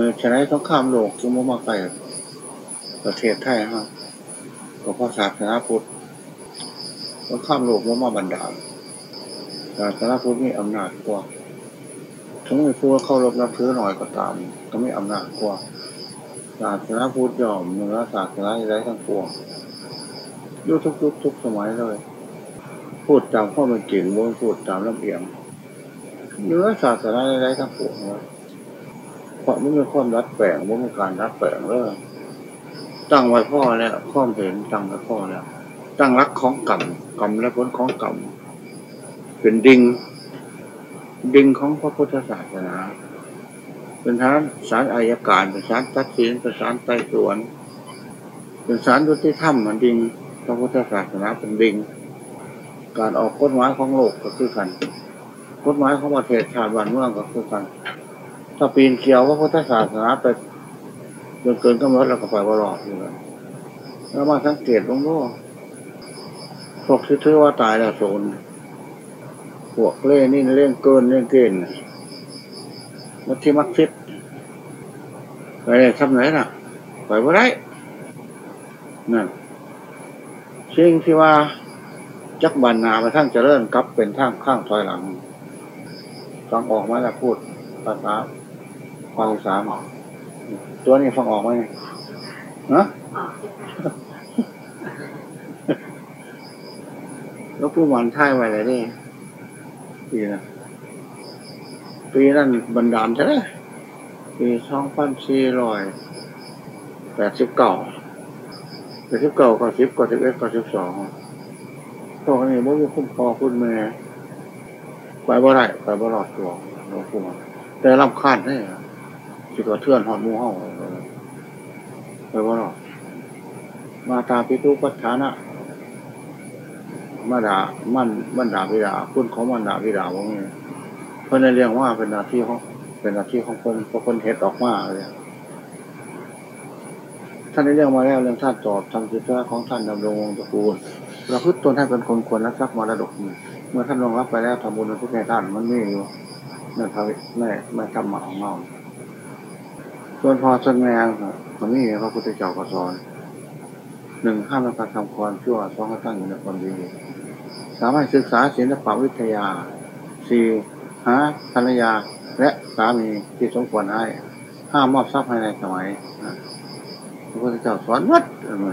ออชนะต้องข้ามโลกจึงมาไปประเทศไทยฮะก็เพราะศาสนาพุทธต้องข้ามโลกมาบรรดาศาสนาพุทธมีอำนาจกว่าถึงไม่พูดเข้ารบนับถือหน่อยก็ตาม ก็ไม่อำนาจกว่าศาสนาพุทธยอมเนื้อศาสนาอะไรทั้งปวงยุทุกยุคทุกสมัยเลย พูดตามข้อมันจริงบนพูดตามลำเอียงเนื้อศาสนาอะไรทั้งปวงเลย ราะมันมีความรัดแปลงมันมีการรัดแปลงเลยตั้งไว้พ่อแล้วข้อมเห็นตั้งไว้พ่อแล้ว ตั้งรักของกรรมกรรมและผลของกรรมเป็นดิงดิงของพระพุทธศาสนา เป็นฐานสารอายการเป็นสารตัดสินเป็นสารไต่สวน เป็นสารยุติธรรมมันดิงพระพุทธศาสนาเป็นดิง การออกกฎหมายของโลกก็คือกันกฎหมายของประเทศชาติบ้านเมืองก็คือกัน ถ้าปีนเขียวพระพุทธศาสนาไปจนเกินกำหนดแล้วก็ไปวรอดอยู่แล้วแล้วมาสังเกตลงโลกพวกที่ถือว่าตายแล้วโซนพวกเล่นี่เล่นเกินเล่นเกินมัธยมักฟิตไปทำไหนน่ะ ไปว่ได้นั่นสิ่งที่ว่าจักบันนาไปทั้งเจริญกับเป็นทางข้างถอยหลังฟังออกไหมล่ะพูดภาษา ความสามตัวนี้ฟังออกไหมฮะแล้วผู้มันท่ายไว้เลยนี่ปีนะปีนั้นบันดาลใช่ไหมปีสองพันสี่ร้อยแปดสิบเก้าแปดสิบเก้าก็สิบก็สิบเอ็ดก็สิบสองพวกนี้มันมีคุ้มครอคุณแม่ไปบ่ได้ไปบ่รอดตัวหลวงปู่แต่ลำคาญนี่ สิก็เทือนหอดมูเห่าไปบ่รอมาตาพิทุปัฏฐานะมาดามันมันดาพิดาคุณของมันดาพิดาว่าไงเพื่อนเรียกว่าเป็นหน้าที่ของเป็นหน้าที่ของคนเพราะคนเห็ดออกมาเลยท่านได้เรื่องมาแล้วเรื่องท่านตอบทำจิตใจของท่านดำรงวงตระกูลเราพึ่งตนให้เป็นคนควรรักทรัพย์มรดก เมื่อท่านลงรับไปแล้วทำบุญทุกแก่ท่านมันไม่อยู่นั่นทำไม่ไม่ทำหมาของเรา ส่วนพอสงงมันนี่พระพุทธเจ้าก็สอนหนึ่งห้ามการทำความชั่วสองให้ตั้งอยู่ในความดีสามารถศึกษาศิลปวิทยาสี่หาภรรยาและสามีที่สมควรให้ห้ามมอบทรัพย์ให้ในสมัยพระพุทธเจ้าสอนวัดอะไร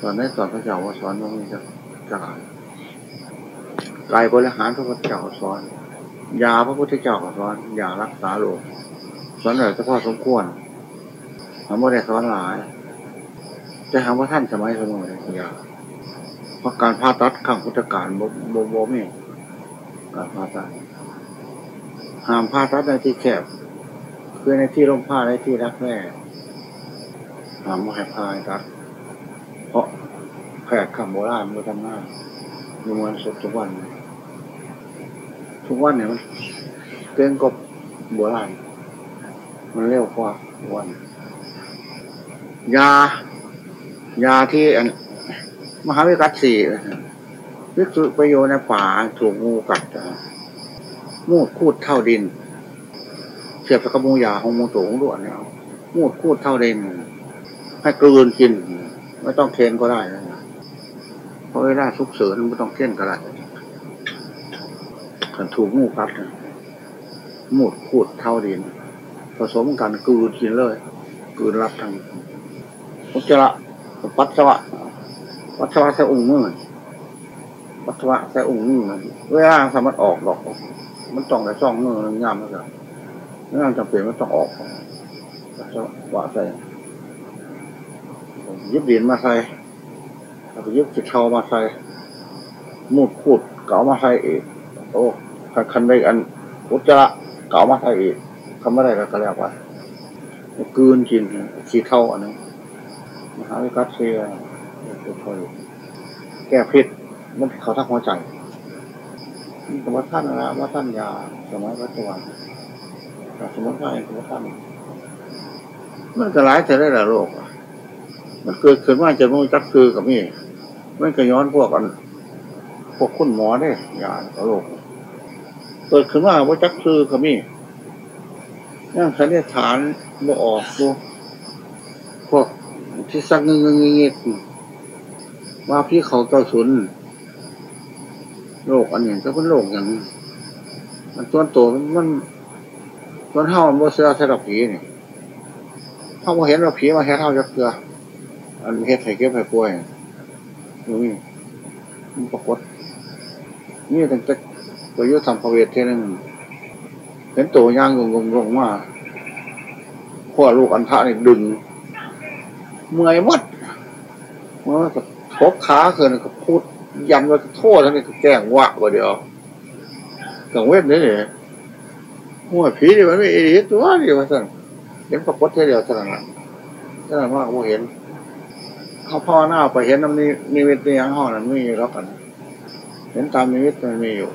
สอนได้สอนพระเจ้าว่าสอนว่ามีจะจะกายบริหารพระพุทธเจ้าสอนยาพระพุทธเจ้าสอนยารักษาโรค สอนหน่อยเฉพาะสมควรทำไม่ได้สอนหลายจะถามว่าท่านสมัยสมัยยาเพราะการผ่าตัดข้างพุทธการโบโบมีการผ่าตัดห้ามผ่าตัดในที่แคบคือในที่ร่มผ้าในที่รักแม่ห้ามไม่ให้ผ่าตัด เพราะแพทย์คำโบราณมันทำหน้ามีมวลสุดทุกวัน ทุกวันเนี่ยมันเกินกบโบราณ มันเร็วกว่าวันยา ยาที่อัน มหาวิกัตสี่วิสุประโยชน์ในป่าถูกงูกัดมูดคูดเท่าดิน เสียบกับมูยาของมูโตของด้วนเนี่ยมูดคูดเท่าดิน ให้กลืนกิน ไม่ต้องเทนก็ได้เพราะเวลาสุกเสริญไม่ต้องเทนก็ได้ถูกงูกัดมูดคูดเท่าดิน ผสมกันกืนกินเลยกืนรับทั้งอุจจาระปัสสาวะปัสสาวะใส่องค์มือปัสสาวะใส่องค์มือเวลาสามารถออกดอก มันต้องแต่ช่องมืองามนะครับงามจำเป็นมันต้องออกปัสสาวะใส่ยึดดินมาใส่แล้วก็ยึดจิตเทามาใส่มูดพูดเก่ามาใส่เอกโอ้คันได้อันอุจจาระเก่ามาใส่เอก ทำไม่ได้ก็แล้วไปกืนกินขี้เท่าอันนี้มหาวิกัสเซียคอยแก้พิษมันเขาทักหัวใจสมมติท่านนะว่าท่านยาสมัยปัจจุบันสมมติท่านสมมติท่านมันก็ร้ายจะได้ละโรคมันเกิดขึ้นมาจะมุ่งจักคือกับนี่มันก็ย้อนพวกกัน พวกคุณหมอได้ยาโรคเกิดขึ้นมาว่าจักคือกับนี่ ยังสันนิษฐานบ่ออกดูพวกที่สักเงงเงงเงี้ยว่าพี่เขาเก้าศูนโรคอันนี้ก็เป็นโรคอย่างนี้มันตัวโตมันมันตัวเท่ามันบ่เสือใส่ดอกผีนี่ถ้าบ่เห็นว่าผีมาแค่เท่าจะเกลืออันเฮ็ดให้เก็บให้ป่วยนี่มันปรากฏนี่ตั้งแต่ตัวยุทธธรรมพระเวทเท่านึง เห็นตัวย่างงงงงมาพวกลูกอันทะนี่ดึง เมื่อยหมดมันก็ทบขาเกินก็พูดยำวก็โทษทั้งนี้ก็แก้งวะว่าเดียวกังเวทนี่เนี่ยหัวผีนี่มันไม่เอริตัวเดียวสั่นเห็นปรากฏเท่เดียวเท่านั้นน่ะเท่านั้นว่าเขาเห็น เขาพ่อหน้าไปเห็นน้ำนี้นิมิตในยังห้องนั้นไม่มีแล้วกัน เห็นตามนิมิตมันมีอยู่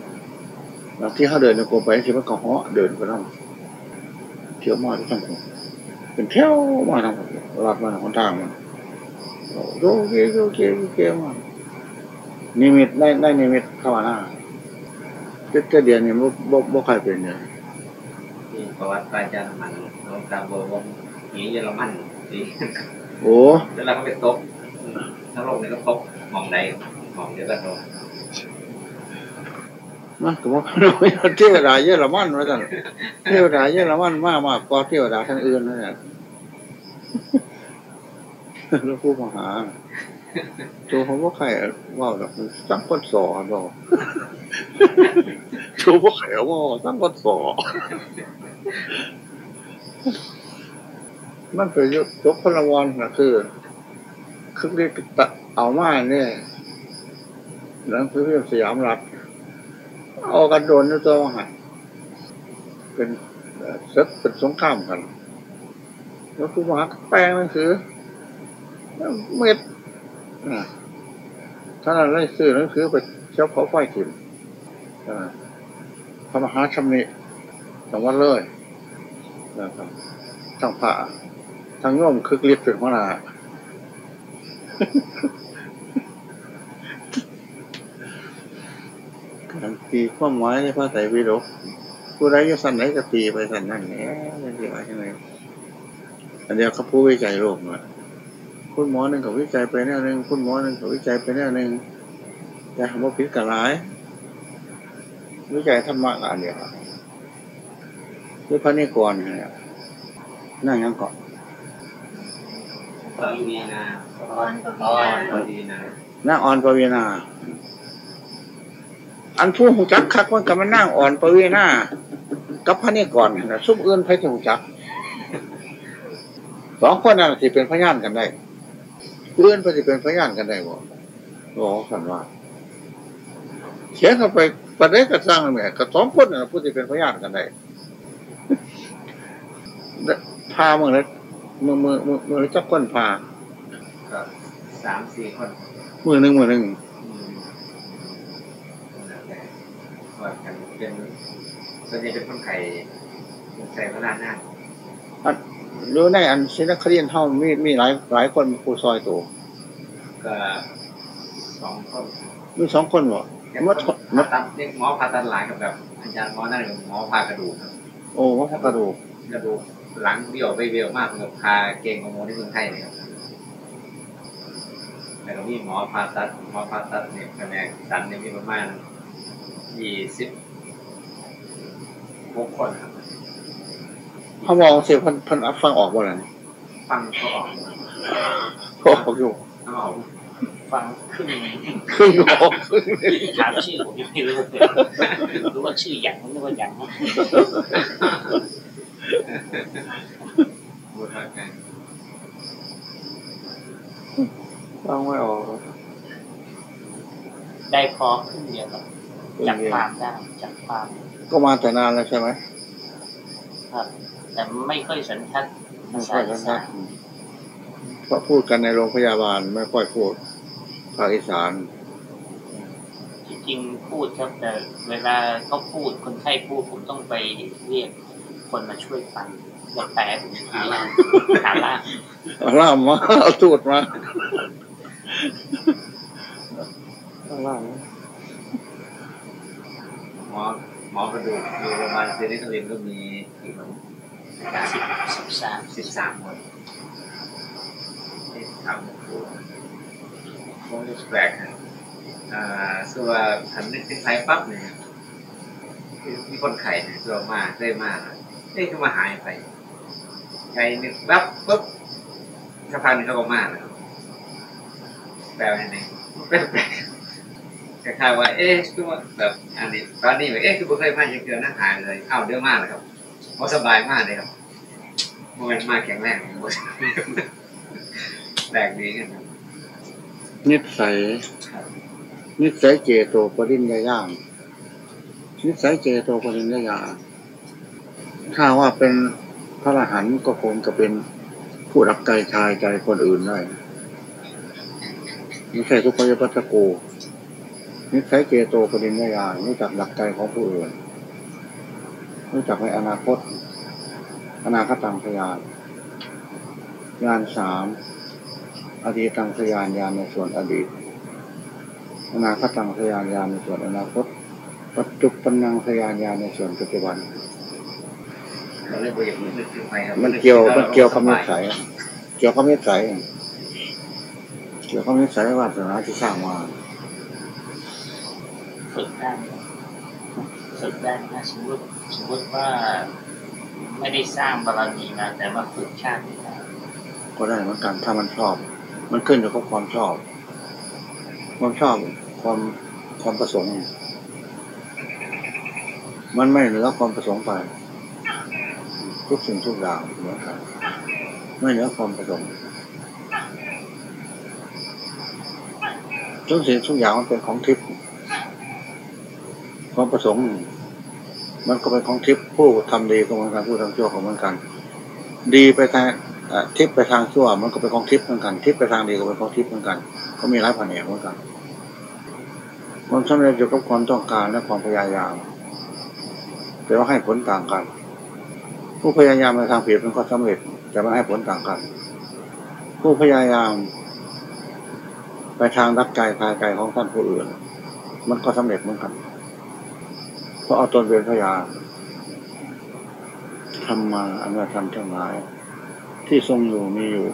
หลังที่เขาเดินในกรมไปที่มันก็เหาะเดินไปนั่งเที่ยวมาที่ทั้งคนเป็นเที่ยวมาทางลัดมาทางทางมันโอเคโอเคโอเคมานิมิตได้ได้นิมิตเข้ามาหน้าเจ้าเดียนนี่บ่บ่บ่ใครเป็นเลยที่ประวัติอาจารย์มันหลวงตาบัววงหนีเยอรมันดีโอ้แล้วเราก็ไปตกทั้งโลกนี่ก็ตกมองใดมองเดียวกันโลก มันก็ว่าเทวดาเยอรมันว่าสั่นเทวดาเยอรมันมากมากกว่าเทวดาท่านอื่นนั่นแหละแล้วผู้มหาตัวผมว่าใครว่าแบบตั้งคนสอนบอกตัวว่าใครว่าตั้งคนสอนมันเป็นยุคยกพลวันนะคือคือเรียกตะเอามาเนี่ยหนังสือพิมพ์สยามรัฐ เอากันโดนนี่ตัวหันเป็นเอ่อศึกเป็นสงครามกันแล้วผู้มหาแปลงหนังสือเม็ดอ่าถ้าเราได้ซื้อหนังสือไปเช้าเขาไฟถิ่มพระมหาชำนิจังหวัดเลยนะครับทางผ่าทางโย่อมคึกฤทธิ์เป็นหัวหน้าการ ตีความหมายในภาษาวิโรกผู้ใดจะสั่นไหนก็ตีไปสั่นนั่นแหละไม่ใช่ว่าใช่ไหมอันเดียวเขาผู้วิจัยโรคมาคุณหมอหนึ่งกับวิจัยไปแนวหนึ่งคุณหมอหนึ่งกับวิจัยไปแนวหนึ่งแต่คำว่าพิษกับร้ายวิจัยธรรมะอันเดียวหรือพระนิกรเนี่ยนั่งยังเกาะตอนมีนาตอนก็ตอนมีพอดีนะนั่งอ่อนปวีนา อันผู้หูจักคักมันกับมันนั่งอ่อนปวีนากับพระนิกรนะซุปอื่นไพ่หูจักสองคนนั้นที่เป็นพยานกันได้เอื่นไปที่เป็นพยานกันได้บ่บอกกันว่าเขียนเข้าไปประเด็กระสร้างแม่กับสองคนนะผู้ที่เป็นพยานกันได้พาเมื่อไรมือมือมือมือจับก้นพาก็สามสี่คนมือหนึ่งมือหนึ่ง อืมนั่นแหละ ว่ากันเป็นส่วนใหญ่เป็นคนไข่ใส่พระราชหน้ารู้ในอันศิลคดีนเท่ามีมีหลายหลายคนผู้ซอยตัวก็สองคนมีสองคนบ่อย่างมัดผ่ามัดตัดเรียกหมอผ่าตัดหลังกับแบบอาจารย์หมอนั่นคือหมอผ่ากระดูกครับโอ้วัดกระดูกกระดูกหลังเบี้ยวไปเบี้ยวมากแบบพาเก่งของหมอที่เมืองไทยเลยครับแต่ก็มีหมอผ่าตัดหมอผ่าตัดเนี่ยแผนกสันเนี่ยมีประมาณ ยี่สิบหกคนครับเขามองเสียเพันเพันอัพฟังออกบ่ล่ะนี่ฟังเขาออกเขาออกอยู่เขาออกฟังขึ้นครึ่งออกครึ่งถามชื่อผมยังไม่รู้เลยรู้ว่าชื่อหยังนึกว่าหยังพูดทักกันฟังไม่ออกได้พอขึ้นเดียวกับ จับความได้จับความก็มาแต่นานแล้วใช่ไหมครับ แต่ไม่ค่อยสันทัดไม่ภาค่ษาอยอีกันสานะนเพราะพูดกันในโรงพยาบาลไม่ค่อยพูดภาคอีสานจริงๆพูดครับแต่เวลาเขาพูดคนไข้พูดผมต้องไปเรียกคนมาช่วยฟังแล้วแปลผมหาล่างหาล่างเอาล่ามมาเอาตูดมาเอาล่ามมา หมอหมอกระดูกอยู่โรงพยาบาลเซนิคลินก็มีอีกคนสิบสิบสามสิบสามคนที่ทำหลวงปู่คงจะแปลกนะอ่าส่วนทันนึกถึงไทยปั๊บเนี่ยคือมีคนไข่เนี่ยตัวมากได้มากเอ๊ะเขามาหายไปไข่นึกปั๊บปุ๊บสักพักหนึงเขาก็มาแล้วแปลว่าไงแปลกๆ คล้ายๆว่า เอ๊ะคือว่าแบบอันนี้ตอนนี้แบบเอ๊ะคือบ่เคยมาจะเกินอาหารเลยเอ้าเดือมากเลยครับเพราะสบายมากเลยครับมันมาแข็งแรงหมดแปลกดีกันครับนิสัยนิสัยเจโตปริญญาย่างนิสัยเจโตปริญญาญาถ้าว่าเป็นพระอรหันต์ก็คงจะเป็นผู้รักใจชายใจคนอื่นได้ไม่ใช่ทุกขยปัสสโก นิสัยเจโตปริญญาญาณรู้จักหลักใจของผู้อื่นรู้จักในอนาคต อนาคตังพยานญาณสามอดีตังพยานญาณในส่วนอดีต อนาคตังพยานญาณในส่วนอนาคต ปัจจุบันนังพยานญาณในส่วนปัจจุบันเราเลยบอกอย่างนี้นึกถึงไปครับมันเกี่ยวมันเกี่ยวกับนิสัยเกี่ยวกับนิสัยเกี่ยวกับนิสัยวาสนาที่สร้างมา ฝึกได้ฝึกได้นะสมมติสมมติว่าไม่ได้สร้างบารมีมาแต่ว่าฝึกชาติได้ก็ได้เหมือนกันถ้ามันชอบ มันขึ้นอยู่กับความชอบ ความชอบความความประสงค์ มันไม่เหนือความประสงค์ไป ทุกสิ่งทุกอย่างเหมือนกันไม่เหนือความประสงค์ทุกสิ่งทุกอย่างมันเป็นของทิพย์ ความประสงค์ มันก็เป็นของทิพย์ผู้ทำดีก็เหมือนกันผู้ทำชั่วก็เหมือนกัน ดีไปทางอ่อทิพย์ไปทางชั่ว มันก็เป็นของทิพย์เหมือนกัน ทิพย์ไปทางดีก็เป็นของทิพย์เหมือนกัน ก็มีหลายแผนกเหมือนกันความสำเร็จอยู่กับความต้องการและความพยายามแต่ว่าให้ผลต่างกัน ผู้พยายามในทางผิดมันก็สำเร็จ แต่มันให้ผลต่างกัน ผู้พยายาม ไปทางรักใจพายใจของท่านผู้อื่น มันก็สำเร็จเหมือนกัน พราะเอาตนเป็นพยานทำมาอนว่าทำทั้งหลาย ที่ทรงอยู่มีอยู่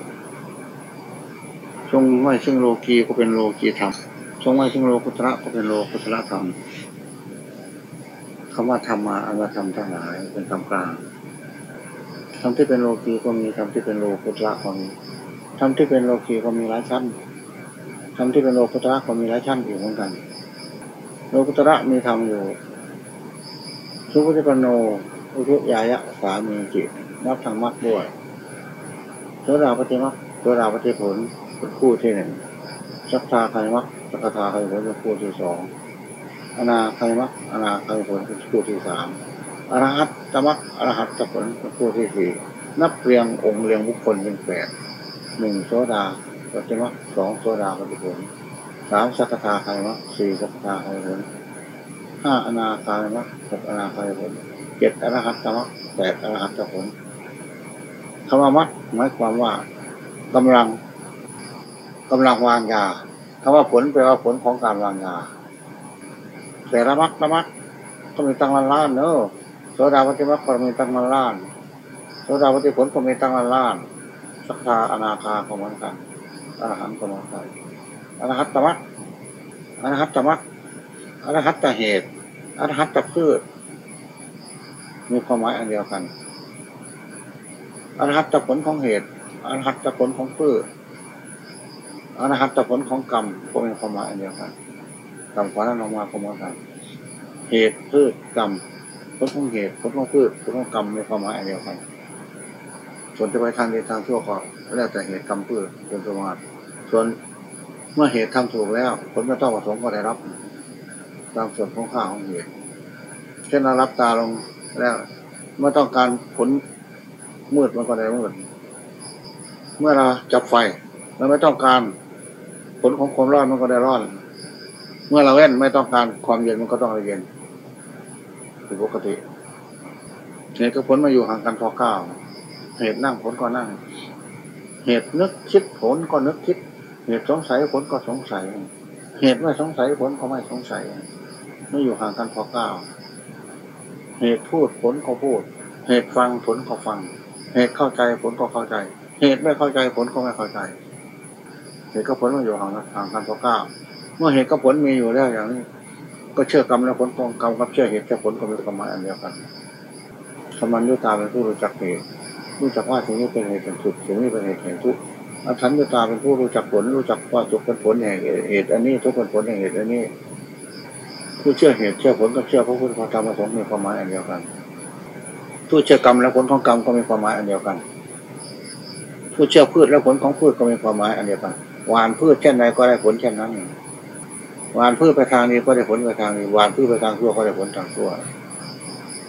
ทรงไม่ซึ่งโลกีก็เป็นโลกีธรรม ทรงไม่ซึ่งโลกุตระก็เป็นโลกุตระธรรมคำว่าธรรมมาอนว่าทำทั้งหลายเป็นคำกลางธรรมที่เป็นโลกีก็มีธรรมที่เป็นโลกุตระก็มีธรรมที่เป็นโลกีก็มีหลายชั้นธรรมที่เป็นโลกุตระก็มีหลายชั้นอยู่เหมือนกัน โลกุตระมีธรรมอยู่ สุปฏิปโน อุทุยายะสามีจิตนับทางมรรคด้วยโสดาปฏิมรรคโสดาปฏิผลเป็นคู่ที่หนึ่งสักทาไคมรรคสักทาไคผลเป็นคู่ที่สองอนาไคมรรคอนาไคผลเป็นคู่ที่สามอรหัตตมรรคอรหัตตผลเป็นคู่ที่สี่นับเรียงองค์เรียงบุคคลเป็นแปดหนึ่งโสดาปฏิมรรคสองโสดาปฏิผลสามสักทาไคมรรคสี่สักทาไคผล ห้าอนาคายมรรคหกอนาคายผลเจ็ดอรหัตตมรรคแปดอรหัตตผลคำว่ามัดหมายความว่ากำลังกำลังวางยาคำว่าผลแปลว่าผลของการวางยาแต่ละมัดละมัดก็มีตังล้านล้านเนอะโสดาปฏิมัคก็มีตังล้านล้านโสดาปฏิผลก็มีตังล้านล้านสักคาอนาคาก็เหมือนกันอรหันต์ก็เหมือนกันอรหัตตมัคอรหัตตมัคอรหัตตเหตุ อรหัตตพืช มีความหมายอันเดียวกันอรหัตผลของเหตุอรหัตผลของพืชอรหัตผลของกรรมก็มีความหมายอันเดียวกันกรรมขวานั้นออกมาก็เหมือนกันเหตุพืชกรรมผลของเหตุผลของพืชผลของกรรมมีความหมายอันเดียวกัน ส่วนจะไปทางดีทางชั่วก็แล้วแต่เหตุกรรมพืชเป็นประมาทส่วนเมื่อเหตุทำถูกแล้วผลไม่ต้องประสงค์ก็ได้รับ ตามส่วนของข้าของเหตุเช่นเรารับตาลงแล้วเมื่อต้องการผลมืดมันก็ได้มืดเมื่อเราจับไฟเราไม่ต้องการผลของความร้อนมันก็ได้ร้อน เมื่อเราเว้นไม่ต้องการความเย็นมันก็ต้องเย็นเป็นปกติเหตุกับผลมาอยู่ห่างกันพอเก้าเหตุนั่งผลก็นั่ง เหตุนึกคิดผลก็นึกคิด เหตุสงสัยผลก็สงสัย เหตุไม่สงสัยผลก็ไม่สงสัย ไม่อยู่ห่างกันพอเก้าเหตุพูดผลก็พูด เหตุฟังผลก็ฟัง เหตุเข้าใจผลก็เข้าใจ เหตุไม่เข้าใจผลก็ไม่เข้าใจ เหตุกับผลมันอยู่ห่างห่างกันพอเก้าเมื่อเหตุกับผลมีอยู่แล้วอย่างนี้ ก็เชื่อกรรมและผลของกรรมกับเชื่อเหตุเชื่อผลก็มีความหมายอันเดียวกันสมันยุตาเป็นผู้รู้จักเหตุรู้จักว่าสิ่งนี้เป็นเหตุเป็นทุกข์สิ่งนี้เป็นเหตุแห่งทุกข์อทันยุตาเป็นผู้รู้จักผล รู้จักว่าทุกข์เป็นผลแห่งเหตุอันนี้ทุกข์เป็นผลแห่งเหตุอันนี้ ผู้เชื่อเหตุเชื่อผลกับเชื่อพระพุทธพระธรรมพระสงฆ์มีความหมายอันเดียวกัน ผู้เชื่อกรรมและผลของกรรมก็มีความหมายอันเดียวกัน ผู้เชื่อพืชและผลของพืชก็มีความหมายอันเดียวกันหวานพืชเช่นใดก็ได้ผลเช่นนั้นหวานพืชไปทางนี้ก็ได้ผลไปทางนี้หวานพืชไปทางชั่วก็ได้ผลทางชั่ว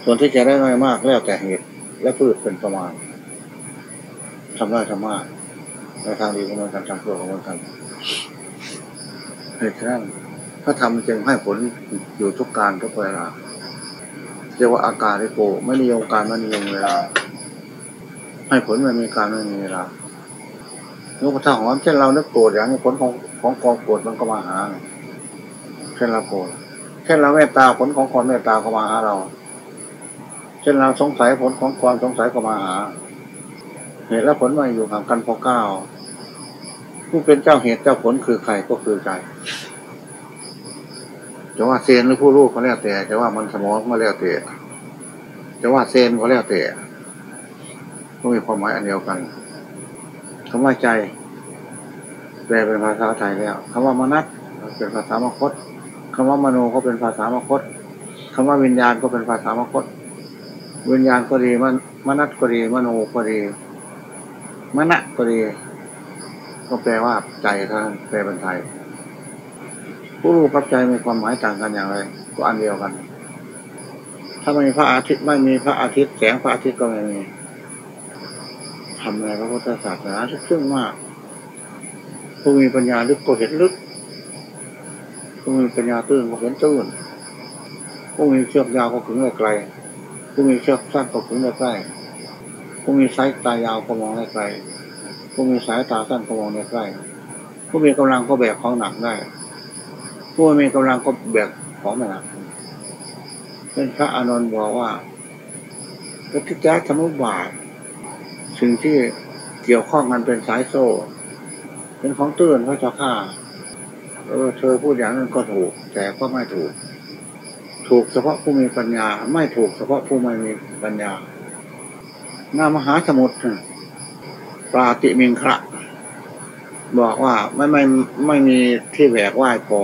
ส่วนที่จะได้น้อยมากแล้วแต่เหตุและพืชเป็นประมาณทำได้ทำมากในทางดีก็เหมือนกันทางชั่วก็เหมือนกันเหตุนั้น ระธรรมจึงให้ผลอยู่ทุกการทุกเวลาเรียกว่าอาการิโกไม่นิยมการไม่นิยมเวลา ให้ผลไม่มีการไม่มีเวลายกกระทั่งว่าเช่นเราเนึกโกรธอย่างนี้ผลของของกองโกรธมันก็มาหาเช่นเราโกรธเช่นเราเมตตาผลของความเมตตาก็มาหาเรา เช่นเราสงสัยผลของความสงสัยก็มาหา เหตุและผลมาอยู่ห่างกันพอเก้าผู้เป็นเจ้าเหตุเจ้าผลคือใครก็คือใจ จะว่าเซนหรือผู้รู้ก็แล้วแต่จะว่ามันสมองก็แล้วแต่จะว่าเซนก็แล้วแต่ก็มีความหมายอันเดียวกันคำว่าใจแปลเป็นภาษาไทยแล้วคำว่ามนัตเป็นภาษามคตคำว่ามโนก็เป็นภาษามคตคำว่าวิญญาณก็เป็นภาษามคตวิญญาณก็ดีมันมนัตก็ดีมโนก็ดีมณะก็ดี ก็แปลว่าใจท่านแปลเป็นไทย ผู้รู้กับใจมีความหมายต่างกันอย่างไรก็อันเดียวกัน ถ้าไม่มีพระอาทิตย์ไม่มีพระอาทิตย์แสงพระอาทิตย์ก็ไม่มีทำในพระพุทธศาสนาซึ้งมาก ผู้มีปัญญาลึกก็เห็นลึก ผู้มีปัญญาตื้นก็เห็นตื้นผู้มีเชือกยาวก็ถึงได้ไกล ผู้มีเชือกสั้นก็ถึงได้ใกล้ผู้มีสายตายาวก็มองได้ไกลผู้มีสายตาสั้นก็มองได้ใกล้ผู้มีกำลังก็แบกของหนักได้ ผู้มีกำลังก็แบกของไม่หนักเป็นพระอานนท์บอกว่าปฏิจจสมุปบาท สิ่งที่เกี่ยวข้องกันเป็นสายโซ่ เป็นของตื้นพระเจ้าข้าเออเธอพูดอย่างนั้นก็ถูก แต่ก็ไม่ถูก ถูกเฉพาะผู้มีปัญญา ไม่ถูกเฉพาะผู้ไม่มีปัญญาหน้ามหาสมุทรปราติมิงคระบอกว่าไม่ไม่ไม่มีที่แหวกว่ายพอ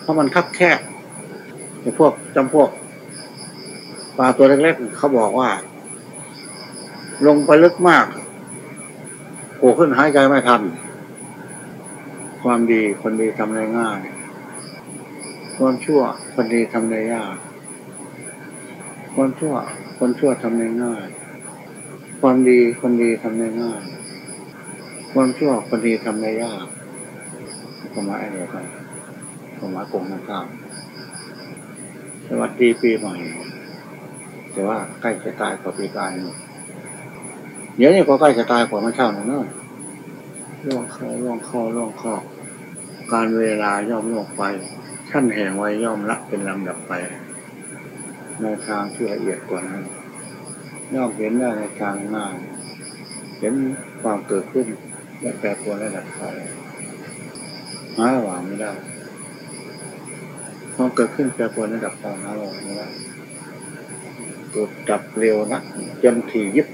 เพราะมันคับแคบไอ้พวกจำพวกปลาตัวเล็กๆเขาบอกว่า ลงไปลึกมากโผล่ขึ้นหายใจไม่ทัน ความดีคนดีทำได้ง่าย ความชั่วคนดีทำได้ยาก ความชั่วคนชั่วทำได้ง่าย ความดีคนดีทำได้ง่าย ความชั่วคนดีทำได้ยากความายอะไรกัน ความหมายกงกันข้ามสวัสดีปีใหม่ แต่ว่าใกล้จะตายกว่าปีกายนี่เดี๋ยวนี้ก็ใกล้จะตายกว่ามันเช่าหน่อยเนอะล่วงเข้าล่วงเข้าล่วงเข้าการเวลาย่อมล่วงไปขั้นแห่งไว้ย่อมละเป็นลำดับไป ในทางที่ละเอียดกว่านั้นย่อมเห็นได้ในทางง่ายเห็นความเกิดขึ้นและแปรปรวนและดับไปหาหว่างไม่ได้ ความเกิดขึ้นแปรปรวนและดับไปหาระหว่างไม่ได้เกิดดับเร็วนะจนถี่ยิบ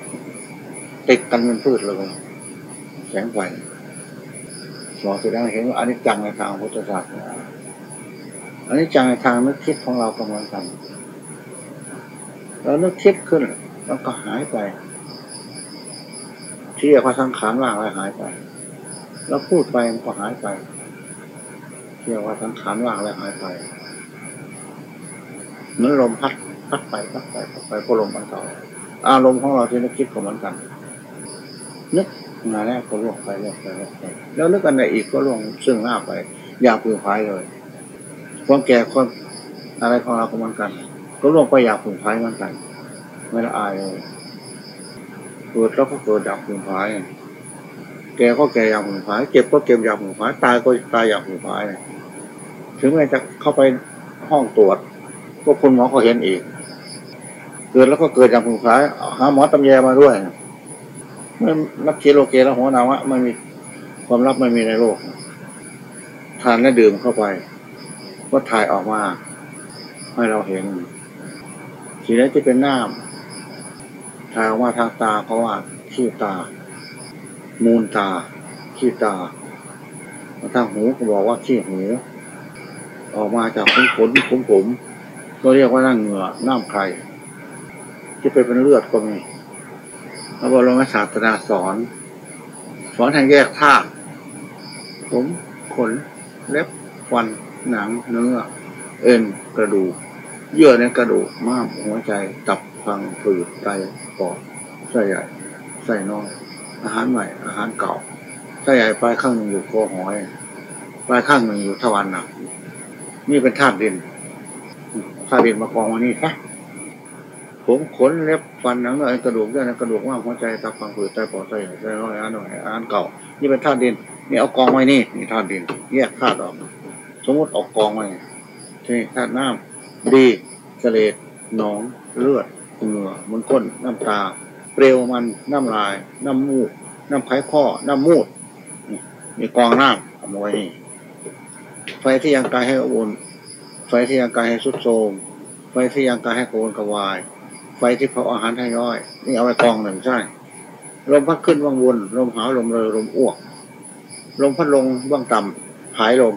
ติดกันเป็นพืชเลยแสงไฟสองสุดแล้เห็นว่าอันนี้จังในทางพุทธศาสนาอันนี้จังในทางนึกคิดของเรากำลังทำเรานึกคิดขึ้นแล้วก็หายไป ที่พระสังขารว่างอะไรหายไป แล้วพูดไปมันก็หายไปที่ว่าสังขารว่างอะไรหายไป เหมือนลมพัดพัดไปพัดไปพัดไปก็ลมมันต่ออารมณ์ของเราที่นึกคิดก็เหมือนกัน นึกมาแล้วก็ล่วงไปล่วงไปล่วงไป แล้วนึกอันไหนอีกก็ล่วงซึ่งหน้าไป อยากผืนพายเลยความแก่ความอะไรของเราก็เหมือนกัน ก็ล่วงไปอยากผืนพายเหมือนกัน ไม่ละอายเลยเกิดแล้วก็เกิดอยากผืนพายแก่ก็แก่อยากผืนพายเจ็บก็เจ็บอยากผืนพายตายก็ตายอยากผืนพายถึงแม้จะเข้าไปห้องตรวจ ก็คุณหมอก็เห็นอีกกกิดแล้วก็เกิดอย่างผงสายหาหมอตำแยมาด้วยไม่รับเคโลเกแล้วหัวนาวะไม่มีความลับไม่มีในโลก ทานและดื่มเข้าไป ก็ถ่ายออกมา ให้เราเห็นสีนั้นจะเป็นน้ำถ่ายออกมาทางตาเพราะว่าขี้ตา มูลตาขี้ตาทางหูก็บอกว่าขี้หูออกมาจากขนขนผมผม ก็เรียกว่านั่งเหงื่อน้ำใคร ที่ไปเป็นเลือดก็มีพระบรมศาสดาสอน สอนทางแยกธาตุผมขนเล็บฟันหนังเนื้อ เอ็นกระดูกเยื่อในกระดูกม้ามหัวใจ ตับพังผืดไตปอดไส้ใหญ่ไส้น้อยอาหารใหม่ อาหารเก่าไส้ใหญ่ปลายข้างหนึ่งอยู่คอหอยปลายข้างหนึ่งอยู่ทวารหนักนี่เป็นธาตุดิน ธาตุดินมากองวันนี้ค่ะผมขนเล็บฟันหนังเนื้อกระดูกเยื่อกระดูกม้ามหัวใจตับพังผืดไตปอดไส้ใหญ่ไส้น้อยอาหารใหม่อาหารเก่า นี่เป็นธาตุดิน นี่เอากองไว้นี่นี่ธาตุดินแยกธาตุออก สมมติออกกองไว้ที่ธาตุน้ำดีเสลดหนองเลือดเหงื่อมันก้นน้ำตา เปลวมันน้ำลาย น้ำมูก น้ำไข้ข้อ น้ำมูดนี่มีกองน้ำเอาไว้นี่ไฟที่ยังกายให้อบอุ่น ไฟที่ยังกายให้สุดโทมไฟที่ยังกายให้โกนกระวาย ไฟที่เผาอาหารให้ย่อย นี่เอาไว้กองหนึ่งใช่ลมพัดขึ้นว่างวนลมหาวลมเรือลมอ้วก ลมพัดลงเบื้องต่ำหายลม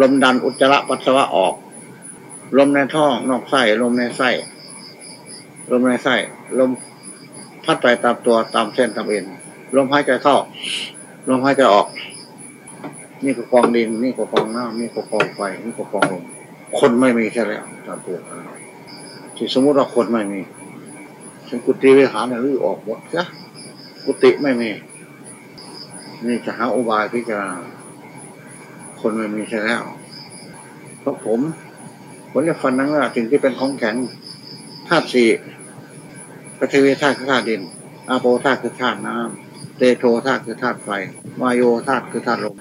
ลมดันอุจจาระปัสสาวะออก ลมในท้องนอกไส้ลมในไส้ลมในไส้ลมพัดไปตามตัวตามเส้นตามเอ็นลมหายใจเข้าลมหายใจออก นี่ก็กองดินนี่ก็กองน้ำนี่ก็กองไฟนี่ก็กองลมคนไม่มีแค่แล้วตามตัวที่สมมติว่าคนไม่มีฉันกุฏิวิหารเนี่ยรื้อออกหมดจ้ะกุฏิไม่มี นี่จะหาอุบายพิจารณาคนไม่มีใช่แล้วเพราะผมผมจะฟันนั่งว่าสิ่งที่เป็นของแข็งธาตุสี่ปฐวีธาตุคือธาตุดิน อาโปธาตุคือธาตุน้ำเตโชธาตุคือธาตุไฟวายโยธาตุคือธาตุลม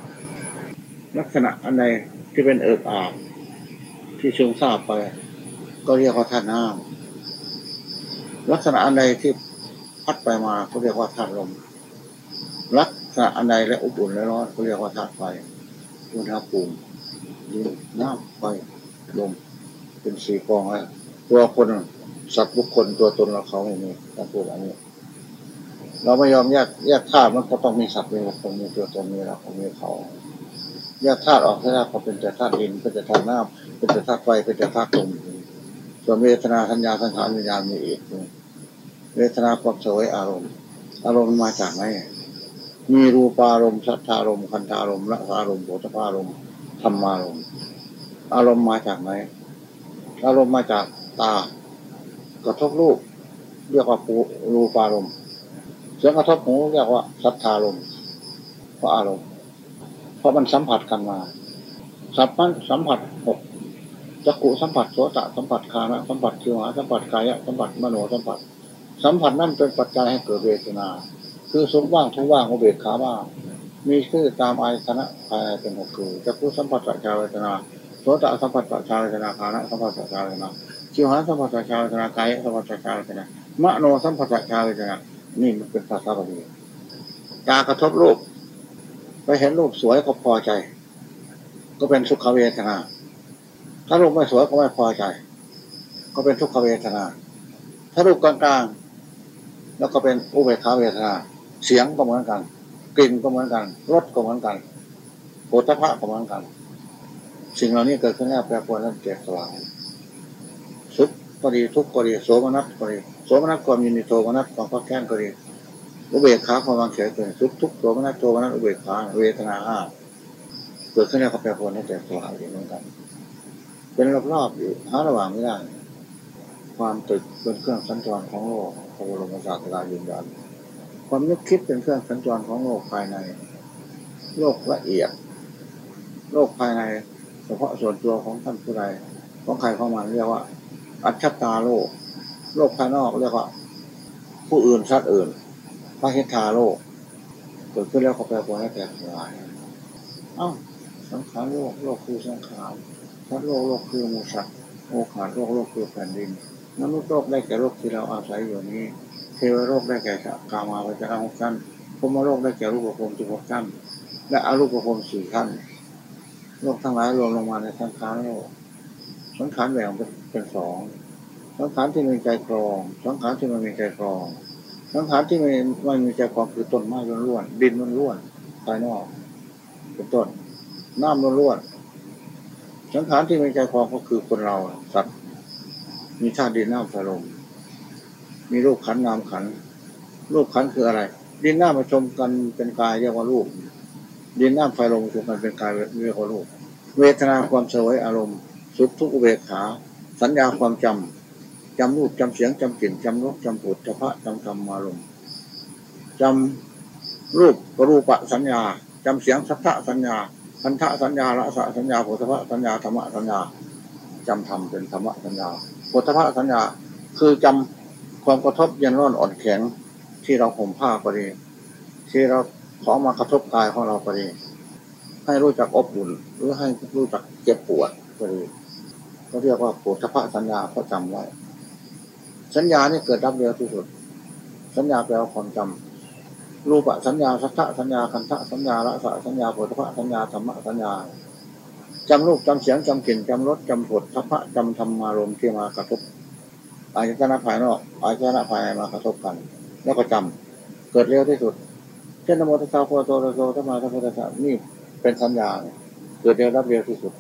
ลักษณะอันใดที่เป็นเอิบอาบที่ชงทราบไป ก็เรียกว่าธาตุน้ำลักษณะอันใดที่พัดไปมาก็เรียกว่าธาตุลม ลักษณะอันใดและอบอุ่นและร้อนก็เรียกว่าธาตุไฟอุณหภูมิดินน้ำไฟลมเป็นสี่กองแล้วตัวคนสัตว์บุคคลตัวตนเราเขาไม่มีต้องพูดแบบนี้ เราไม่ยอมแยกแยกธาตุมันก็ต้องมีสัตว์มีบุคคลมีตัวตนมีเราของมีเขา แยกธาตุออกให้ได้ก็เป็นแต่ธาตุดินเป็นแต่ธาตุน้ำเป็นแต่ธาตุไฟเป็นแต่ธาตุลมส่วนเวทนาสัญญาสังขารวิญญาณมีอีกเวทนาความสวยอารมณ์ อารมณ์มาจากไหนมีรูปารมณ์สัทธารมณ์คันธารมณ์ละสารมณ์โผฏฐารมณ์ธรรมารมณ์อารมณ์มาจากไหนอารมณ์มาจากตากระทบรูปเรียกว่าปูรูปารมณ์เสียงกระทบหูเรียกว่าสัทธารมณ์เพราะอารมณ์ เพราะมันสัมผัสกันมา สัมผัสสัมผัสหกจักขุสัมผัสโสตสัมผัสคานะสัมผัสคิวหาสัมผัสกายะสัมผัสมโนสัมผัส สัมผัสนั่นเป็นปัจจัยให้เกิดเวทนา คือสุขว่างทุกว่างอุเบกขาบ้างมีชื่อตามอายคณะภายในเป็นหกคือจักขุสัมผัสสัจจาเวทนาโสตสัมผัสสัจจาเวทนาคานะสัมผัสสัจจาเวทนาคิวหาสัมผัสสัจจาเวทนากายะสัมผัสสัจจาเวทนามโนสัมผัสสัจจาเวทนานี่มันเป็นภาษาบาลีตากระทบรูป ไปเห็นรูปสวยก็พอใจ ก็เป็นสุขเวทนา ถ้ารูปไม่สวยก็ไม่พอใจ ก็เป็นทุกขเวทนา ถ้ารูปกลางๆ แล้วก็เป็นอุเบกขาเวทนา เสียงก็เหมือนกัน กลิ่นก็เหมือนกันรสก็เหมือนกันโผฏฐัพพะก็เหมือนกัน สิ่งเหล่านี้เกิดขึ้นแล้วแปรปรวนแล้วเกิดสลายสุขก็ดีทุกข์ก็ดีโสมนัสก็ดีโสมนัสความยินดีโทมนัสความพักแค้นก็ดี อุเบกขาความวางเฉยเกิดสุขทุกข์โสมนัสโทมนัสอุเบกขาเวทนาห้าเกิดขึ้นแล้วก็แปรปรวนแล้วเกิดสลายเหมือนกัน เป็นรอบๆอยู่หาระหว่างไม่ได้ ความตึกเป็นเครื่องสัญจรของโลกพระบรมศาสดายืนยันความนึกคิดเป็นเครื่องสัญจรของโลกภายใน โลกละเอียด โลกภายใน เฉพาะส่วนตัวของท่านผู้ใดของใครของมันเรียกว่า อัจฉตาโลก โลกภายนอกเรียกว่า ผู้อื่นสัตว์อื่น ระเฮตาโลก เกิดขึ้นแล้วเขาแปลปรวนให้แตกสลายเอ้าสังขารโลกโลกคือสังขารสัตว์โลกโลกคือมูสัตว์โลกขาโลกโลกคือแผ่นดินมนุษย์โลกได้แก่โลกที่เราอาศัยอยู่นี้เทวโลกได้แก่กามาวิจารหกชั้นพรหมโลกได้แก่รูปภพสิบหกชั้นและอรูปภพสี่ขั้นโลกทั้งหลายรวมลงมาในสังขารโลกสังขารแบ่งเป็นสองสังขารที่มีใจครองสังขารที่มันมีใจครอง สังขารที่ไม่ไม่มีใจครองคือต้นไม้ล้วนๆดินล้วนๆภายนอกเป็นต้นน้ำล้วนๆสังขารที่มีใจครองก็คือคนเราสัตว์มีธาตุดินน้ำไฟลมมีรูปขันนามขันรูปขันคืออะไร ดินน้ำมาชมกันเป็นกายเรียกว่ารูป ดินน้ำไฟลมชมกันเป็นกายเรียกว่ารูป เวทนาความสวยอารมณ์ สุขทุกอุเบกขา สัญญาความจำ จำรูปจำเสียงจำกลิ่นจำรสจำผุดจำพระจำธรรมารมณ์จำรูปรูปะสัญญาจำเสียงสัทธะสัญญาพันธะสัญญาละสะสัญญาโพธพะสัญญาธรรมะสัญญาจำธรรมเป็นธรรมะสัญญาโพธพะสัญญา คือจำความกระทบเย็นร้อนอ่อนแข็งที่เราห่มผ้าก็ดีที่เราของมากระทบกายของเราก็ดีให้รู้จักอบอุ่นหรือให้รู้จักเจ็บปวดก็ดีก็เรียกว่าโพธพะสัญญาก็จำไว้ สัญญานี่เกิดรับเร็วที่สุด สัญญาแปลว่าความจำรูปะสัญญาสัทธะสัญญาคันธะสัญญาละสะสัญญาโพธพะสัญญาธรรมะสัญญาจำรูปจำเสียงจำกลิ่นจำรสจำผดทัพพะจำธรรมารมที่มากระทบอายตนะภายนอกอายตนะภายในมากระทบกัน แล้วก็จำเกิดเร็วที่สุดเช่นนโมตัสสะโพโตโรโตธรรมาธรรมตัสะนี่เป็นสัญญาเกิดเร็วรับเร็วที่สุด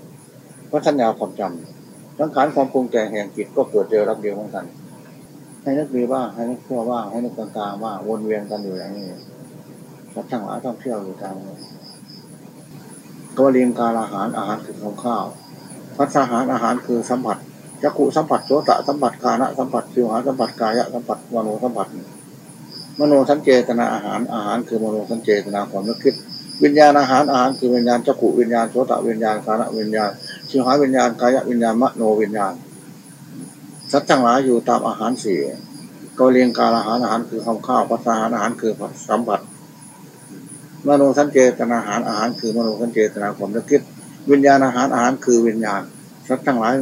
เพราะสัญญาความจำสังขารความปรุงแต่งแห่งจิตก็เกิดเร็วรับเร็วเหมือนกัน ให้นึกดีบ้างให้นึกชั่วบ้างให้นึกกลางๆบ้างวนเวียนกันอยู่อย่างนี้สัตว์ทั้งหาท่องเที่ยวอยู่ตามตัวเรียงการอาหารอาหารคือของข้าวพัฒอาหารอาหารคือสัมผัสจักขุสัมผัสโสตะสัมผัสกานะสัมผัสสิวหาสัมผัสกายะสัมผัสมโนสัมผัสมโนสัญเจตนาอาหารอาหารคือมโนสัญเจตนาความนึกคิดวิญญาณอาหารอาหารคือวิญญาณจักขุวิญญาณโสตะวิญญาณกานะวิญญาณสิวหาวิญญาณกายะวิญญาณมโนวิญญาณ สัตว์ทั้งหลายอยู่ตามอาหารสี่ก็เรียงการอาหารอาหารคือข้าวข้าวพัฒอาหาอาหารคือสัมผัสมโนสัญเจตนาอาหารอาหารคือมโนสัญเจตนาความนึกคิด วิญญาณอาหารอาหารคือวิญญาณสัตว์ทั้งหลาย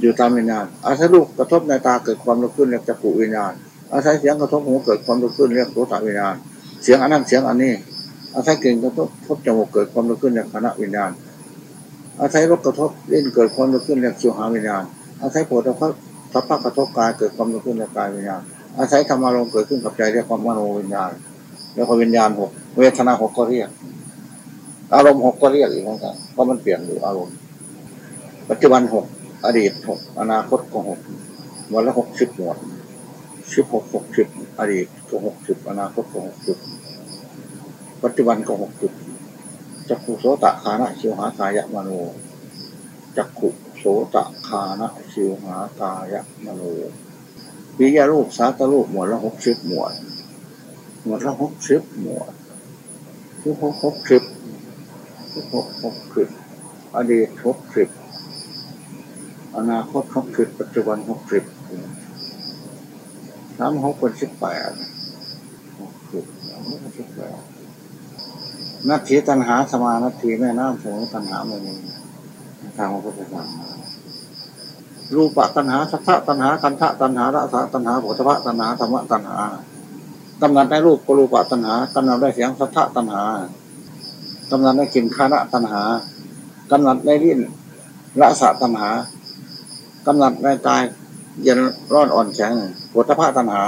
อยู่ตามวิญญาณ อาศัยรูปกระทบในตาเกิดความรู้ขึ้นเรียกจักขุวิญญาณ อาศัยเสียงกระทบหูเกิดความรู้ขึ้นเรียกโสตวิญญาณ เสียงอันนั้นเสียงอันนี้ อาศัยกลิ่นกระทบทบจมูกเกิดความรู้ขึ้นเรียกคณะวิญญาณ อาศัยรสกระทบเลิ้นเกิดความรู้ขึ้นเรียกสุหาวิญญาณ อาศัยโผฏฐัพพะสัพพะกระทบกายเกิดความรู้ขึ้นเรียกายวิญญาณอาศัยธรรมารมณ์เกิดขึ้นกับใจเรียกความมโนวิญญาณ แล้วก็วิญญาณหกเวทนาหกก็เรียก อารมณ์หกก็เรียกอีกเหมือนกันเพราะมันเปลี่ยนอยู่อารมณ์ ปัจจุบันหกอดีตหกอนาคตก็หกวันละหกสิบหมวดสิบหกหกสิบอดีตก็หกสิบอนาคตก็หกสิบปัจจุบันก็หกสิบจักขุโสตะคานะชิวหากายะมโนจักขุ โสตะคานะชิวหากายะมโนวิยารูปสาตรูปหมวดละหกสิบหมวด หมวดละหกสิบหมวดทุกหกหกสิบทุกหกหกสิบอดีตหกสิบอนาคตหกสิบปัจจุบันหกสิบสามหกเป็นสิบแปดหกสิบสามหกเป็นสิบแปดนัตถีตันหาสมานัตถีแม่น้ำสมอตันหาไม่มี ทางพระพุทธศาสนารูปะตันหาสัทธะตันหาคันธะตันหาระสะตันหาโผฏฐะตันหาธรรมะตันหากำนัดได้รูปก็รูปะตันหากำนัดได้เสียงสัทธะตันหากำนัดได้กลิ่นคานะตันหากำนัดได้ลิ้นละสะตันหากำนัดในกายเย็นร้อนอ่อนแข็งโผฏฐะตันหา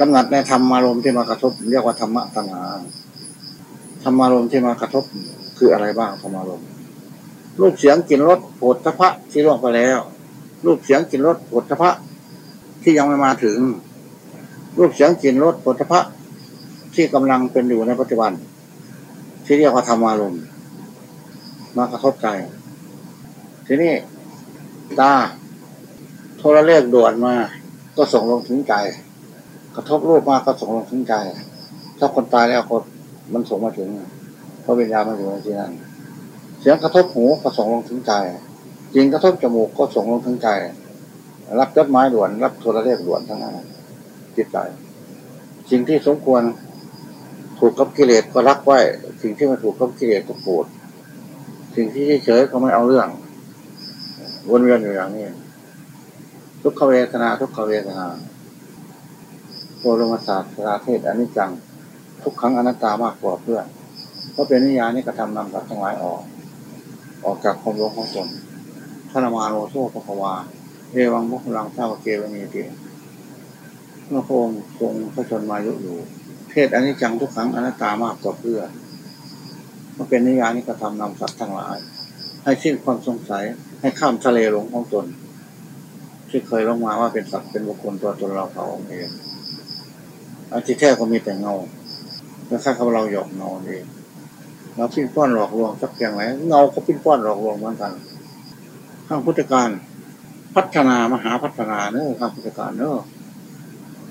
กำนัดในธรรมารมณ์ที่มากระทบ เรียกว่าธรรมะตันหาธรรมารมณ์ที่มากระทบคืออะไรบ้างธรรมารมณ์ รูปเสียงกลิ่นรสโผฏฐะที่ล่วงไปแล้ว รูปเสียงกลิ่นรสโผฏฐะที่ยังไม่มาถึง รูปเสียงกลิ่นรสโผฏฐะที่กำลังเป็นอยู่ในปัจจุบัน ที่เรียกว่าธรรมารมณ์มากระทบใจ ทีนี้ตาโทรเลขด่วนมา ก็ส่งลงถึงใจ กระทบรูปมาก็ส่งลงถึงใจ ถ้าคนตายแล้วคนมันส่งมาถึงเพราะวิญญาณมันอยู่ในที่นั้น สียงกระทบหูก็ส่งลงถึงใจจริงกระทบจมูกก็ส่งลงถึงใจ รับจดหมายด่วน รับโทรเลขด่วนทั้งนั้นจิตใจ สิ่งที่สมควรถูกกับกิเลสก็รักไว้ สิ่งที่ไม่ถูกกับกิเลสก็โกรธสิ่งที่เฉยก็ไม่เอาเรื่องวนเวียนอยู่อย่างนี้ทุกขเวทนา ทุกขเวทนาโพลมศาสตราเทศอนิจจัง ทุกครั้งอนัตตามากกว่าเพื่อนเพราะเป็นนิยานี่กระทำนำสัตว์ทั้งหลายออก ออกจากความหลงของตนทรมาโนโซภควาเอวังมุขลังเจ้าเกวมีเตียเมื่อพระองค์ทรงพระชนมายุอยู่ เทศอนิจจังทุกครั้งอนัตตามากกว่าเพื่อเพราะเป็นนิยานี่กระทำนำสัตว์ทั้งหลาย ให้สิ้นความสงสัยให้ข้ามทะเลหลงของตน ที่เคยลงมาว่าเป็นสัตว์เป็นบุคคลตัวตนเราเขาเองอันที่แท้ก็มีแต่เงาแล้วข้าเขาเราหยอกเงาเอง เราปิ้นป้อนหลอกลวงสักอย่างไรเงาก็ปิ้นป้อนหลอกลวงเหมือนกันข้างพุทธการ พัฒนามหาพัฒนาเนอะข้างพุทธการเนอะ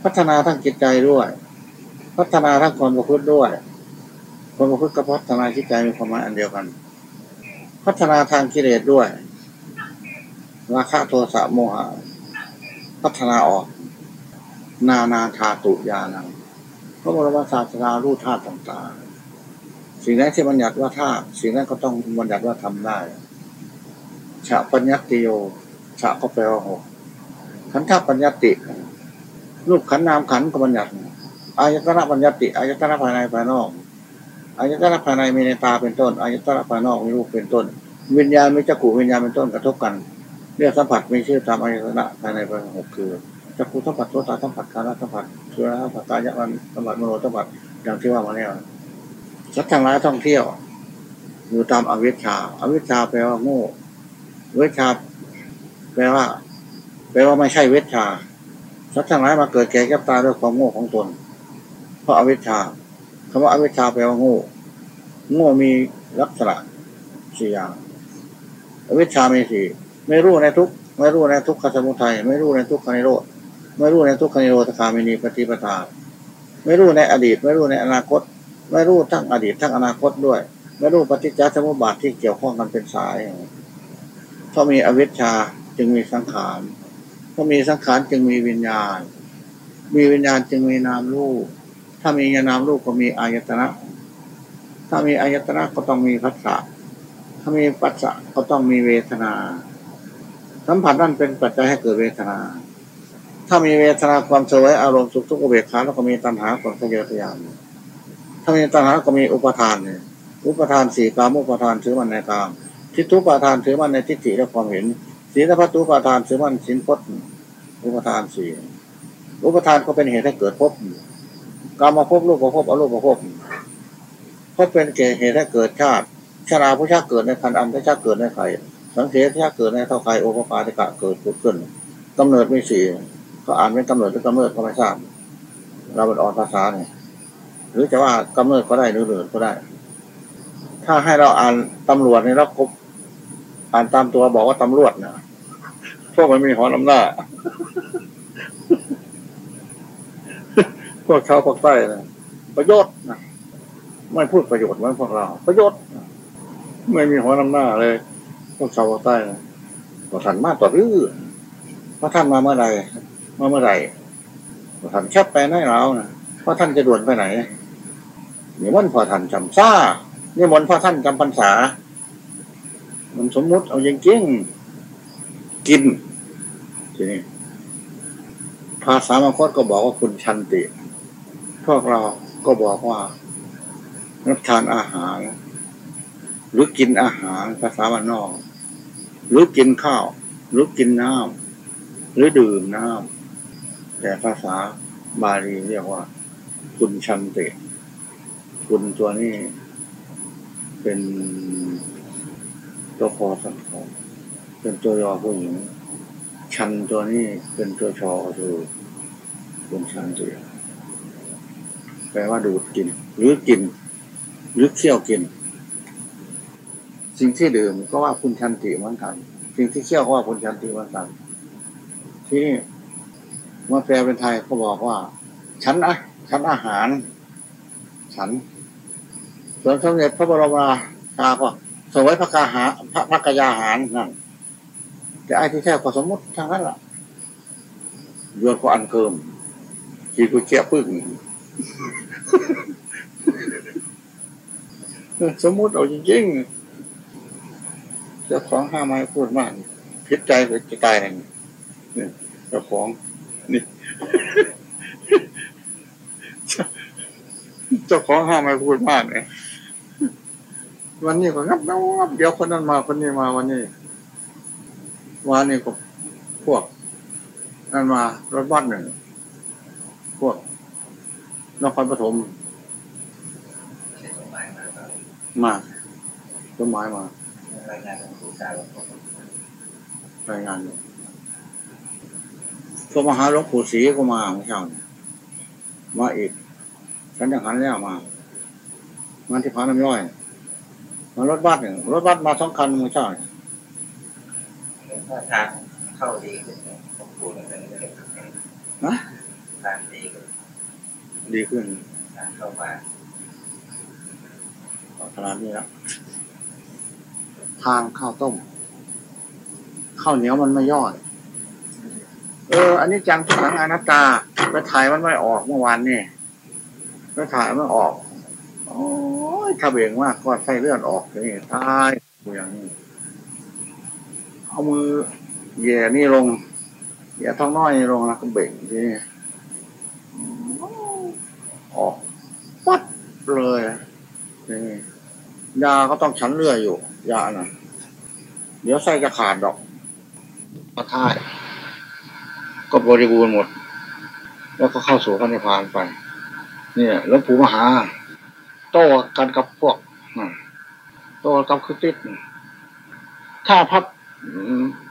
พัฒนาทั้งจิตใจด้วย พัฒนาทั้งความประพฤติด้วยความประพฤติกับพัฒนาจิตใจมีความหมายอันเดียวกัน พัฒนาทางกิเลสด้วย ราคะโทสะโมหะ พัฒนาออก นานาธาตุยานังพระบรมศาสดารู้ธาตุต่างๆ สิ่งนั้นที่บัญญัติว่าธาสิ่งนั้นก็ต้องบัญญัติว่าทำได้ฉะปัญญติโยฉะก็แปลว่าหกขันธปัญญติ รูปขันนามขันก็บัญญัติอายตนะปัญญติอายตนะภายในภายนอกอายตนะภายในมีในตาเป็นต้นอายตนะภายนอกมีรูปเป็นต้น วิญญาณมีจักรวิญญาณเป็นต้นกระทบกันเรียกสัมผัสมีชื่อตามอายตนะภายในภายนหกคือจักรสัมผัสตัวตาสัมผัสการสัมผัสสุรสัมผัสตายะมันสัมผัสมโนสัมผัสอย่างที่ว่ามาแล้ว สัตว์ทั้งหลายท่องเที่ยว อยู่ตามอวิชชาอวิชชาแปลว่าโง่เวชชาแปลว่า แปลว่าไม่ใช่เวชชาสัตว์ทั้งหลายมาเกิดแก่แก่ตายด้วยความโง่ของตน เพราะอวิชชาคำว่าอวิชชาแปลว่าโง่โง่มีลักษณะสี่อย่างอวิชชามีสี่ไม่รู้ในทุกไม่รู้ในทุกขสมุทัยไม่รู้ในทุกขนิโรธไม่รู้ในทุกขนิโรธคามินีปฏิปทา ไม่รู้ในอดีต ไม่รู้ในอนาคต ไม่รู้ทั้งอดีตทั้งอนาคตด้วย ไม่รู้ปฏิจจสมุปบาทที่เกี่ยวข้องกันเป็นสายเพราะมีอวิชชาจึงมีสังขารเพราะมีสังขารจึงมีวิญญาณ มีวิญญาณจึงมีนามรูป ถ้ามีนามรูปก็มีอายตนะ ถ้ามีอายตนะก็ต้องมีพัสสะถ้ามีปัสสะก็ต้องมีเวทนา สัมผัสนั่นเป็นปัจจัยให้เกิดเวทนา ถ้ามีเวทนาความเสวยอารมณ์สุขทุกข์อุเบกขาแล้วก็มีตัณหาความทะเยอทะยาน ถ้ามีตัณหาก็มีอุปทานเนี่ยอุปทานสี่กามอุปทานถือมันในกามทิฏฐุปาทานถือมันในทิฏฐิและความเห็นศีลพัตตุปาทานถือมันสินพจน์อุปทานสี่อุปทานก็เป็นเหตุให้เกิดภพกามาภพรูปภพอรูปภพเพราะเป็นเหตุให้เกิดชาติชราผู้ชาติเกิดในคันอันผู้ชาติเกิดในไข่สังเกตชาติเกิดในเท่าไข่โอปปาติกะเกิดขึ้นกำเนิดไม่สี่ก็อ่านเป็นกำเนิดหรือกำเนิดก็ไม่ทราบเราเป็นอ่อนภาษาเนี่ย หรือจะว่ากำเนิดก็ได้หรือเนิดก็ได้ ถ้าให้เราอ่านตำรวจเนี่ยเราก็อ่านตามตัวบอกว่าตำรวจนะพวกมันมีหอน้ำน้าพวกชาวภาคใต้นะประโยชน์นะไม่พูดประโยชน์เหมือนพวกเรา ประโยชน์ไม่มีหัวนำหน้าเลย พวกชาวภาคใต้นะพอท่านมาต่อรื้อพระท่านมาเมื่อไรมาเมื่อไรพอท่านแคบไปไหนแล้วนะพระท่านจะด่วนไปไหน นี่มันพอท่านจำซ่านี่มันพระท่านจำพรรษา มันสมมุติเอาจริงๆกินทีนี้ภาษาบางคนก็บอกว่าคุณชันติ พวกเราก็บอกว่ารับทานอาหาร หรือกินอาหารภาษาบ้านนอก หรือกินข้าว หรือกินน้ำหรือดื่มน้ำแต่ภาษาบาลีเรียกว่า คุณชันติ คุณตัวนี้เป็นตัวพอสังคมเป็นตัวยอผู้หญิง ชันตัวนี้เป็นตัวชอคือคุณชันติแปลว่าดูดกิน หรือกิน หรือเคี่ยวกิน สิ่งที่ดื่มก็ว่าคุณชันติเหมือนกันสิ่งที่เคี่ยวก็ว่าคุณชันติเหมือนกันที่เมื่อแปลเป็นไทยเขาบอกว่าฉันอะฉันอาหารฉัน ส่วนสมเด็จพระบรมราชาก็สวยพระกาหาพระพระกยาหารนั่นแต่ไอ้ที่แท้ก็สมมติทางนั้นล่ะเรือก็อันเกิมขี่กุเจี๊ยบพึ่งสมมุติเอาจริงๆเจ้าของห้าไม้พูดมากพิษใจหรือจะตายเองพจ้าของนี่เจ้าของห้ามไม่พูดมากเนี่ย วันนี้ก็งับงับเดี๋ยวคนนั้นมาคนนี้มาวันนี้วันนี้ก็พวกนั่นมารถบัสหนึ่งพวกนครปฐมใช้สมัยมาต้นไม้มารายงานของผู้การว่าผมรายงานอยู่ก็มาหาหลวงปู่ศรีก็มาเมื่อเช้าเนี่ยมาอีกฉันยังหันแล้วมามาที่พาน้ำย่อย มารถบัสหนึ่งรถบัสมาสองคันเมื่อเช้าเนี่ยถ้าทางเข้าดีขึ้นเนี่ยผมพูดแล้วกันเลยนะทางดีขึ้นดีขึ้นทางเข้ามาขนาดนี้แล้วทางข้าวต้มข้าวเหนียวมันไม่ย่อยเออ อันนี้จังทุกขังอนัตตาไปถ่ายมันไม่ออกเมื่อวานนี่ไปถ่ายมันออก โอ้ยถ้าเบ่งมากก็ไส้เลือดออกนี่ตายอย่างนี้เอามือแย่นี่ลงแย่ท้องน้อยลงแล้วก็เบ่งทีออกปัดเลยนี่ยาก็ต้องฉันเลือดอยู่ยาน่ะ เดี๋ยวไส้จะขาดดอกมาท่ายก็บริบูรณ์หมด แล้วก็เข้าสู่พระนิพพานไป เนี่ยหลวงปู่มหา โต้กันกับพวกโต้กับคือติดถ้าพระ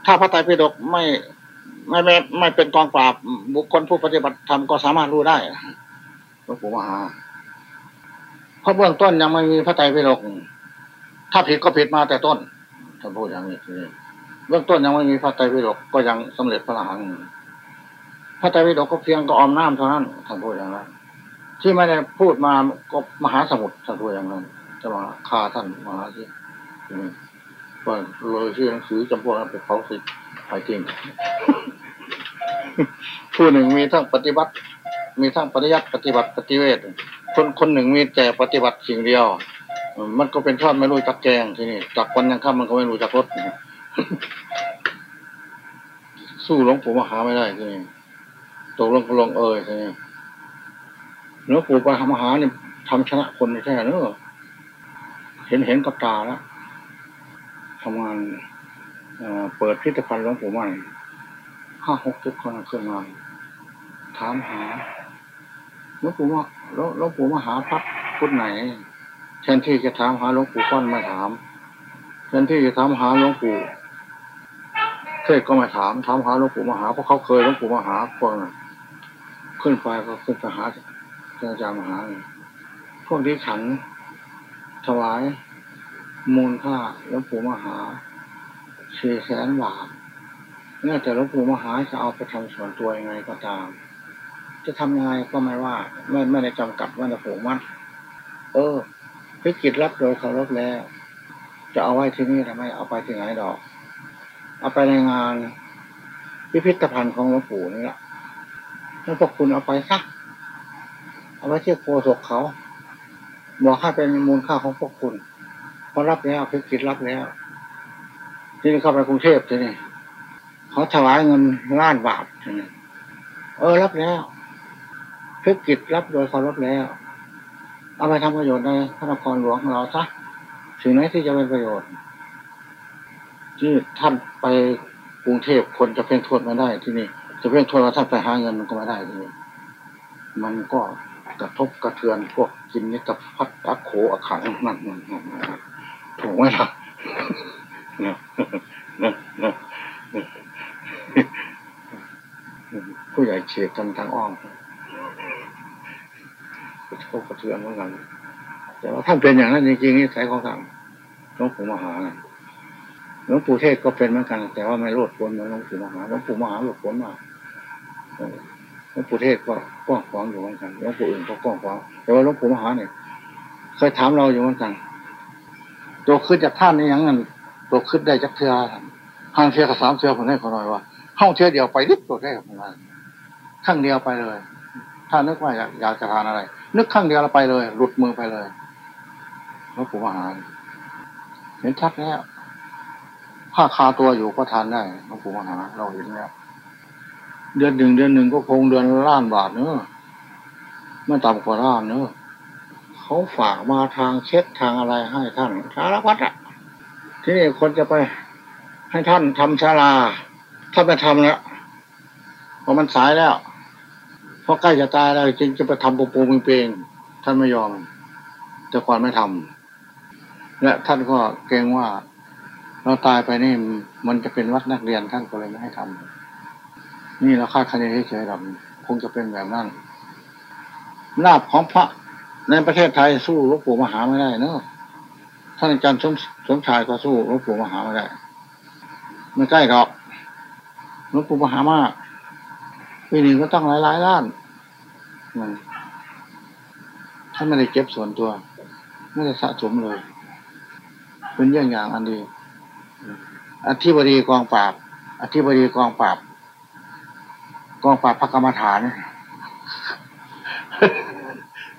ถ้าพระไตรปิฎกไม่ไม่ไม่ไม่เป็นกองปราบบุคคลผู้ปฏิบัติธรรมก็สามารถรู้ได้หลวงปู่มหาเพราะเบื้องต้นยังไม่มีพระไตรปิฎกถ้าผิดก็ผิดมาแต่ต้นท่านพูดอย่างนี้เบื้องต้นยังไม่มีพระไตรปิฎกก็ยังสำเร็จพระอรหันต์พระไตรปิฎกก็เพียงก็ออมน้ำเท่านั้นท่านพูดอย่างนั้น ที่ไม่ได้พูดมาก็มหาสมุทรท่านพูดอย่างนั้นจะมาฆ่าท่านมหาที่ก็เลยชื่อหนังสือจำพวกนั้นไปเผาสิไปจริงผู้หนึ่งมีทั้งปฏิบัติ มีทั้งปฏิยัติปฏิบัติปฏิเวทคนคนหนึ่งมีแต่ปฏิบัติสิ่งเดียว มันก็เป็นทอดไม่รู้จักแกงทีนี้จากวันยังข้ามมันก็ไม่รู้จักรถสู้หลวงปู่มหาไม่ได้ทีนี้ตกลงก็ลงเอ่ยทีนี้ หลวงปู่มหาเนี่ยทำชนะคนแท้เนอะเห็นเห็นกับตาแล้วทำงานเปิดพิพิธภัณฑ์หลวงปู่ใหม่ห้าหกเจ็ดคนขึ้นมาถามหาหลวงปู่ว่าหลวงหลวงปู่มหาพักพุทธไหนแทนที่จะถามหาหลวงปู่ก้อนไม่ถามแทนที่จะถามหาหลวงปู่เทศก็ไม่ถามถามหาหลวงปู่มหาเพราะเขาเคยหลวงปู่มหาพวกนั้นขึ้นไปก็ขึ้นไปหา อาจารย์มหา พวกที่ฉันถวาย มูลค่าหลวงปู่มหาสี่แสนบาทเนี่ยแต่หลวงปู่มหาจะเอาไปทำส่วนตัวยังไงก็ตาม จะทำยังไงก็ไม่ว่า ไม่ไม่ได้จำกัดไม่ได้ผูกมัดเออพิกิจรับโดยเคารพแล้ว จะเอาไว้ที่นี่ทำไมเอาไปที่ไหนดอก เอาไปในงานพิพิธภัณฑ์ของหลวงปู่นี่แหละแล้วพวกคุณเอาไปซัก เอาไว้เที่โคศกเขาบอกให้เป็นมูลค่าของพวกคุณพอรับแล้วพิกิจรับแล้วที่นี่เข้าไปกรุงเทพทีนี่เขาถวายเงินล้านบาททีนี่เออรับแล้วพิกิจรับโดยเคารพแล้ว เอาไปทำประโยชน์ในพระนครหลวงของเราซะสิ่งไหนที่จะเป็นประโยชน์ ที่ท่านไปกรุงเทพคนจะเพ่งโทษม่ได้ที่นี่จะเพ่งโทษว่าท่านไปหาเงินมันก็ไม่ได้ที่นี่มันก็ กระทบกระเทือนพวกกินนี่กับพัดอักโขอักขังนั่นนั่นนั่นถูกไหมล่ะเนี่ยเนี่ยเนี่ยผู้ใหญ่เฉียดกันทางอ้อมกระทบกระเทือนเหมือนกัน แต่ว่าท่านเป็นอย่างนั้นจริงๆนี่สายของท่านหลวงปู่มหาหลวงปู่เทศก็เป็นเหมือนกัน แต่ว่าไม่โลดพ้นเหมือนหลวงปู่มหาหลวงปู่มหาโลดพ้นมาก หลวงปู่เทศก็กว้างขวางอยู่เหมือนกันหลวงปู่อื่นก็กว้างขวางแต่ว่าหลวงปู่มหาเนี่ยเคยถามเราอยู่เหมือนกัน ตัวขึ้นจากท่านนี่ยังนั้นตัวขึ้นได้จากเทือห้างเทือกับสามเทือผมให้เขาหน่อยว่าห้องเทือเดียวไปนิดตัวได้กับมันข้างเดียวไปเลย ถ้านึกว่าอยากอยากจะทานอะไร นึกข้างเดียวเราไปเลย หลุดมือไปเลยหลวงปู่มหาเห็นชัดแล้วผ้าคาตัวอยู่ก็ทานได้หลวงปู่มหาเราเห็นแล้ว เดือนหนึ่งเดือนหนึ่งก็คงเดือนล้านบาทเนอะไม่ต่ำกว่าล้านเนอะเขาฝากมาทางเช็ดทางอะไรให้ท่านสารพัดอะที่นี่คนจะไป ให้ท่านทำศาลา ถ้าไม่ทำแล้วพราะมันสายแล้วเพราะใกล้จะตายแล้วจึงจะไปทำปูปูเปงท่านไม่ยอม แต่ก่อนไม่ทำและท่านก็เกรงว่าเราตายไปนี่มันจะเป็นวัดนักเรียนท่านก็เลยไม่ให้ทำ นี่เราคาดคะเนเฉยๆครับคงจะเป็นแบบนั้นลาบของพระในประเทศไทยสู้หลวงปู่มหาไม่ได้เนอะท่านอาจารย์สมสมชายก็สู้หลวงปู่มหาไม่ได้ไม่ใกล้หรอกหลวงปู่มหามากปีหนึ่งก็ต้องหลายหลายล้านมันท่านไม่ได้เก็บส่วนตัว ไม่ได้สะสมเลย เป็นเรื่องอย่างอันดีอธิบดีกองปราบอธิบดีกองปราบ กองปราบพระกรรมฐาน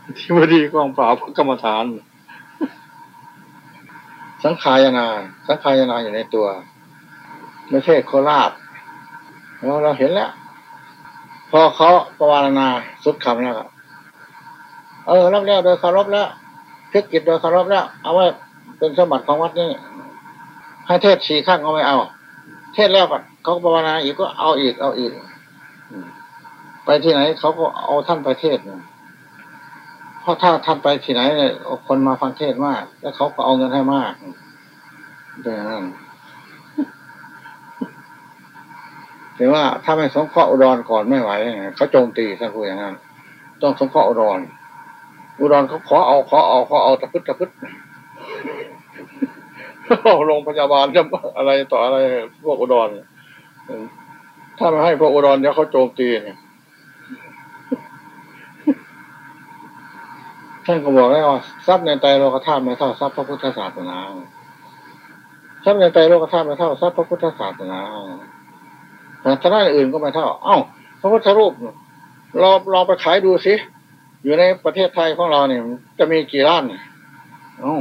อธิบดีกองปราบพระกรรมฐาน สังขายนา สังขายนาอยู่ในตัว ไม่ใช่โคราชเราเราเห็นแล้ว พอเขาประวารณาสุดคำแล้วเออรับแล้วโดยคารพแล้วพิกิจโดยคารพแล้ว เอาไว้เป็นสมบัติของวัดนี้ให้เทศสี่ข้างก็ไม่เอา เทศแล้วก็เขาก็ภาวนาอีกก็เอาอีกเอาอีกอืม ไปที่ไหนเขาก็เอาท่านไปเทศน์เพราะถ้าท่านไปที่ไหนเนี่ยคนมาฟังเทศมาก แล้วเขาก็เอาเงินให้มากเป็นอย่างนั้นแต่ว่าถ้าไม่สงเคราะห์อุดรก่อนไม่ไหวเขาโจมตีท่านพูดอย่างนั้นต้องสงเคราะห์อุดรอุดรเขาขอเอาขอเอาขอเอาตะพึดตะพึดโรงพยาบาลจะอะไรต่ออะไรพวกอุดรถ้าไม่ให้พวกอุดรเดี๋ยวเขาโจมตีเนี่ย ท่านก็บอกแล้วว่าทรัพย์ในใจโลกธาตุไม่เท่าทรัพย์พระพุทธศาสนาทรัพย์ในใจโลกธาตุไม่เท่าทรัพย์พระพุทธศาสนาแต่ถ้าด้านอื่นก็ไม่เท่า เอ้า พระพุทธรูปเราลองไปขายดูสิ อยู่ในประเทศไทยของเราเนี่ยจะมีกี่ล้านเอ้า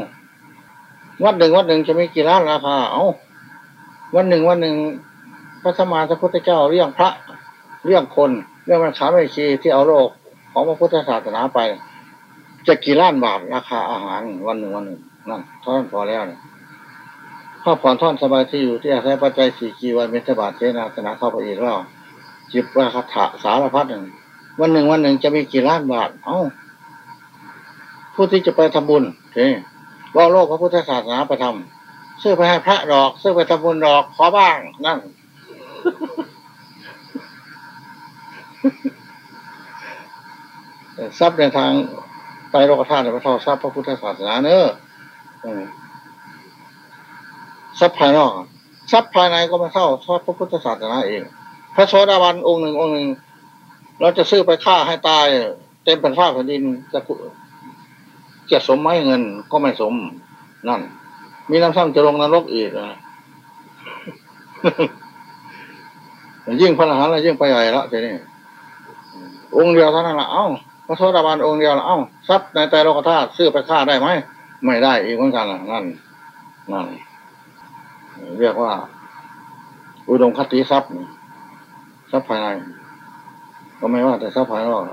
วัดหนึ่งวัดหนึ่งจะมีกี่ล้านราคา เอ้าวันหนึ่งวันหนึ่งพระสมมาสัพพุทธเจ้าเรื่องพระเรื่องคน เรื่องมันขาไม่ชีที่เอาโลกของพระพุทธศาสนาไป จะกี่ล้านบาทราคาอาหารวันหนึ่งวันหนึ่งนั่นเท่านั้นพอแล้วเนี่ยข้าผ่อนท่อนสบายที่อยู่ที่อาศัยปัจจัยสี่กีวันเมตบาทเจนาสนาเข้าไปอีกแล้วจิบราคาถะสารพัดหนึ่งวันหนึ่งวันหนึ่งจะมีกี่ล้านบาท เอ้า ผู้ที่จะไปทำบุญเฮ้ว่าโลกพระพุทธศาสนาไปทำซื้อไปให้พระดอกซื้อไปทำบุญดอกขอบ้างนั่นทรัพย์ในทาง ไตรโลกธาตุพระเท่าทรัพย์พระพุทธศาสนาเนอะเอทรัพย์ภายนอกทรัพย์ภายในก็ม่เท่าทรัพย์พระพุทธศาสนาเอง พระโสดาบันองค์หนึ่งองค์หนึ่งเราจะซื้อไปฆ่าให้ตาย เต็มแผ่นฟ้าแผ่นดินจะจะสมไหมเงินก็ไม่สม นั่น มีน้ำซ้ำจะลงนรกอีกนะยิ่งพระอรหันต์แล้วยิ่งไปใหญ่ละทีนี้องค์เดียวเท่านั้นละเอ้า พระโสดาบันองค์เดียวเอ้าทรัพย์ในใจโลกธาตุซื้อไปฆ่าได้ไหมไม่ได้อีกเหมือนกันนั่นนั่นเรียกว่า อุดมคติทรัพย์ทรัพย์ภายในก็ไม่ว่าแต่ทรัพย์ภายนอก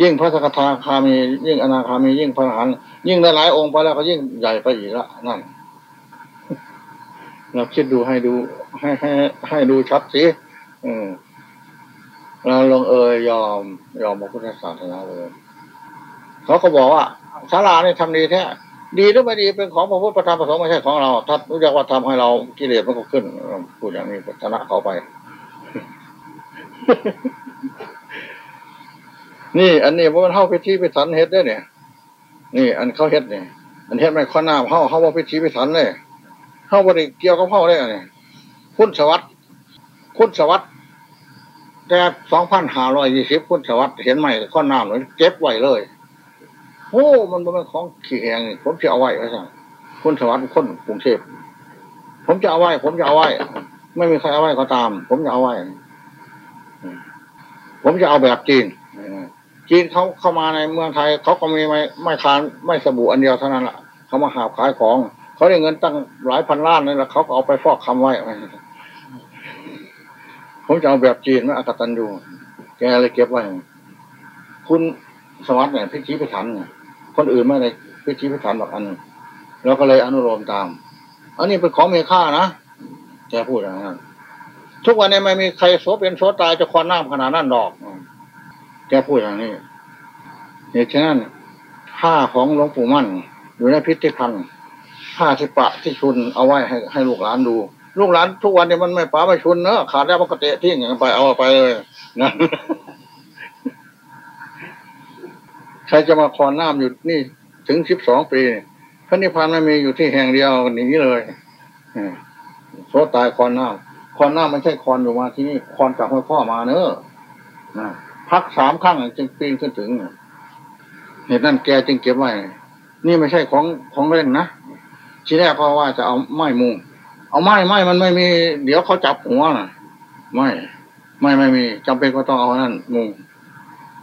ยิ่งพระสกทาคามียิ่งอนาคามียิ่งพระอรหันต์ยิ่งได้หลายองค์ไปแล้วก็ยิ่งใหญ่ไปอีกละนั่นเราคิดดูให้ดู ให้ให้ให้ดูชัดสิอืม เราลงเอยยอมยอมพระพุทธศาสนาเลยเขาก็บอกว่าศาลาเนี่ยทำดีแท้ดีหรือไม่ดีเป็นของพระพุทธธรรมประสงค์ไม่ใช่ของเราถ้ารู้จักว่าทำให้เรากิเลสมันก็ขึ้นพูดอย่างนี้ชนะเขาไป นี่อันนี้ว่ามันเข้าพิธีพิถันเฮ็ดได้เนี่ย นี่ อันเขาเฮ็ดเนี่ยอันเฮ็ดไม่ข้อหน้าเข้าเข้าว่าพิธีพิถันเลยเข้าบริเกี่ยวกับเข้าได้เนี่ยคุณสวัสดิ์คุณสวัสดิ์ แต่สองพันห้าร้อยยี่สิบคุณสวัสดิ์เห็นไหมข้อหน้าหน่อยเก็บไว้เลยโอ้มันเป็นของขี้แหงผมจะเอาไว้ไว้สั่งคุณสวัสดิ์คนกรุงเทพผมจะเอาไว้ ผมจะเอาไว้ ไม่มีใครเอาไว้ก็ตาม ผมจะเอาไว้ผมจะเอาแบบจีนจีนเขาเข้ามาในเมืองไทยเขาก็มีไม่ไม่ทานไม่สบู่อันเดียวเท่านั้นแหละเขามาหาขายของ เขาได้เงินตั้งหลายพันล้านนั่นแหละเขาก็เอาไปฟอกคำไว้ ผมจะเอาแบบจีนมาอากตันอยู่แกเลยเก็บไว้ คุณสวัสดิ์เนี่ยพิธีพิถันเนี่ยคนอื่นไม่ได้พิธีพิถันหรอกอันเราก็เลยอนุโลมตาม อันนี้เป็นของมีค่านะแกพูดอย่างนั้นทุกวันนี้ไม่มีใครโสเป็นโสตายจะควนน้ำขนาดนั้นดอก แกพูดอย่างนี้เหตุฉะนั้นผ้าของหลวงปู่มั่น อยู่ในพิพิธภัณฑ์ผ้าที่ปะที่ชุนเอาไว้ให้ให้ลูกหลานดู ลูกหลานทุกวันนี้มันไม่ปะไม่ชุนเนอะขาดแล้วมันก็เตะทิ้งอย่างไปเอาไปเลยนะใครจะมาคอนน้ำอยู่นี่ถึงสิบสองปีพระนิพพานไม่มีอยู่ที่แห่งเดียวหนีเลยอืมโซตายคอนน้ำคอนน้ำไม่ใช่คอนอยู่มาที่นี่คอนจากพ่อมาเนอะนะพักสามครั้งจึงปีนขึ้นถึงเหตุนั้นแกจึงเก็บไว้ นี่ไม่ใช่ของของเล่นนะทีแรกก็ว่าจะเอาไม้มุง เอาไม้ไม้มันไม่มี เดี๋ยวเขาจับหัวน่ะไม่ไม่ไม่มีจำเป็นก็ต้องเอานั่นมุง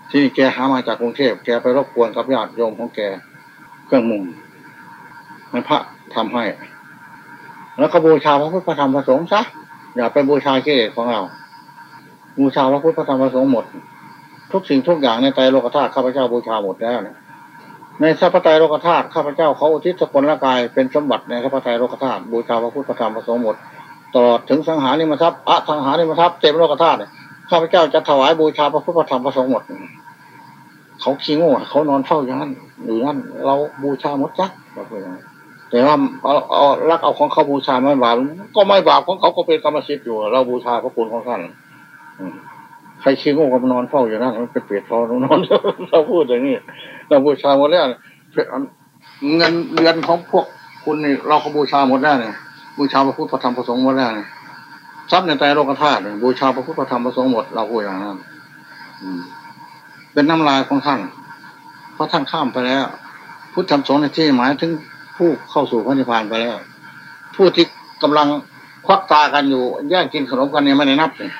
ที่นี่แกหามาจากกรุงเทพแกไปรบกวนกับญาติโยมของแกเครื่องมุงให้พระทำให้ แล้วก็บูชาพระพุทธธรรมพระสงฆ์ซะอย่าไปบูชาเก้ของเรา บูชาพระพุทธธรรมพระสงฆ์หมด ทุกสิ่งทุกอย่างในไตรโลกธาตุข้าพเจ้าบูชาหมดแล้วเนี่ย ในสัพพไตรโลกธาตุข้าพเจ้าเขาอุทิศสกุลละกายเป็นสมบัติในสัพพไตรโลกธาตุบูชาพระพุทธธรรมพระสงฆ์หมดตลอดถึงสังหาริมทรัพย์อะสังหาริมทรัพย์เต็มโลกธาตุข้าพเจ้าจะถวายบูชาพระพุทธธรรมพระสงฆ์หมด เขาขี้โง่เขานอนเฝ้าอย่างนั้นอยู่นั่นเราบูชาหมดจ้ะเราพูดอย่างนั้แต่ว่าเอาเอารักเอาของเขาบูชาไม่บาปก็ไม่บาปของเขาก็เป็นกรรมสิทธิ์อยู่ เราบูชาพระคุณของท่านอืม ใครขี้โง่ก็มนอนเฝ้าอยู่นั่นมันเป็นเปรตทอนนอนเราพูดอย่างนี้เราบูชาหมดแล้วเงินเดือนของพวกคุณนี่เราก็บูชาหมดแล้วเนี่ยบูชาพระพุทธธรรมพระสงฆ์หมดแล้วเนี่ยทรัพย์ในใจโลกธาตุเนี่ยบูชาพระพุทธธรรมพระสงฆ์หมดเราพูดอย่างนั้นอืมเป็นน้ำลายของท่านเพราะท่านข้ามไปแล้ว พุทธธรรมสงฆ์ในที่หมายถึงผู้เข้าสู่พระนิพพานไปแล้ว ผู้ที่กำลังควักตากันอยู่แย่งกินขนมกันเนี่ยไม่ได้นับเลย